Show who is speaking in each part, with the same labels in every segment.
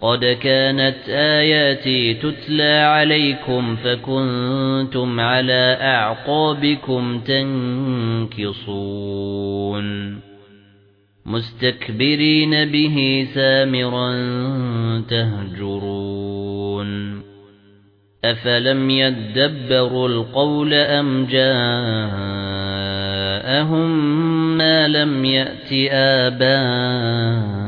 Speaker 1: قَدْ كَانَتْ آيَاتِي تُتْلَى عَلَيْكُمْ فَكُنْتُمْ عَلَى أَعْقَابِكُمْ تَنكِصُونَ مُسْتَكْبِرِينَ بِهِ سَامِرًا تَهْجُرُونَ أَفَلَمْ يَدَّبَّرُوا الْقَوْلَ أَمْ جَاءَهُم مَّا لَمْ يَأْتِ آبَاءَهُمُ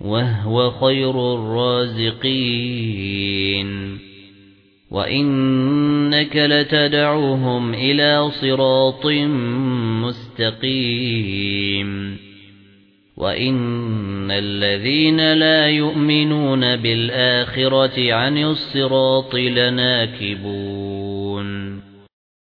Speaker 1: وَهُوَ خَيْرُ الرَّازِقِينَ. وَإِنَّكَ لَتَدْعُوهُمْ إِلَى صِرَاطٍ مُسْتَقِيمٍ. وَإِنَّ الَّذِينَ لَا يُؤْمِنُونَ بِالْآخِرَةِ عَنِ الصِّرَاطِ لَنَاكِبُونَ.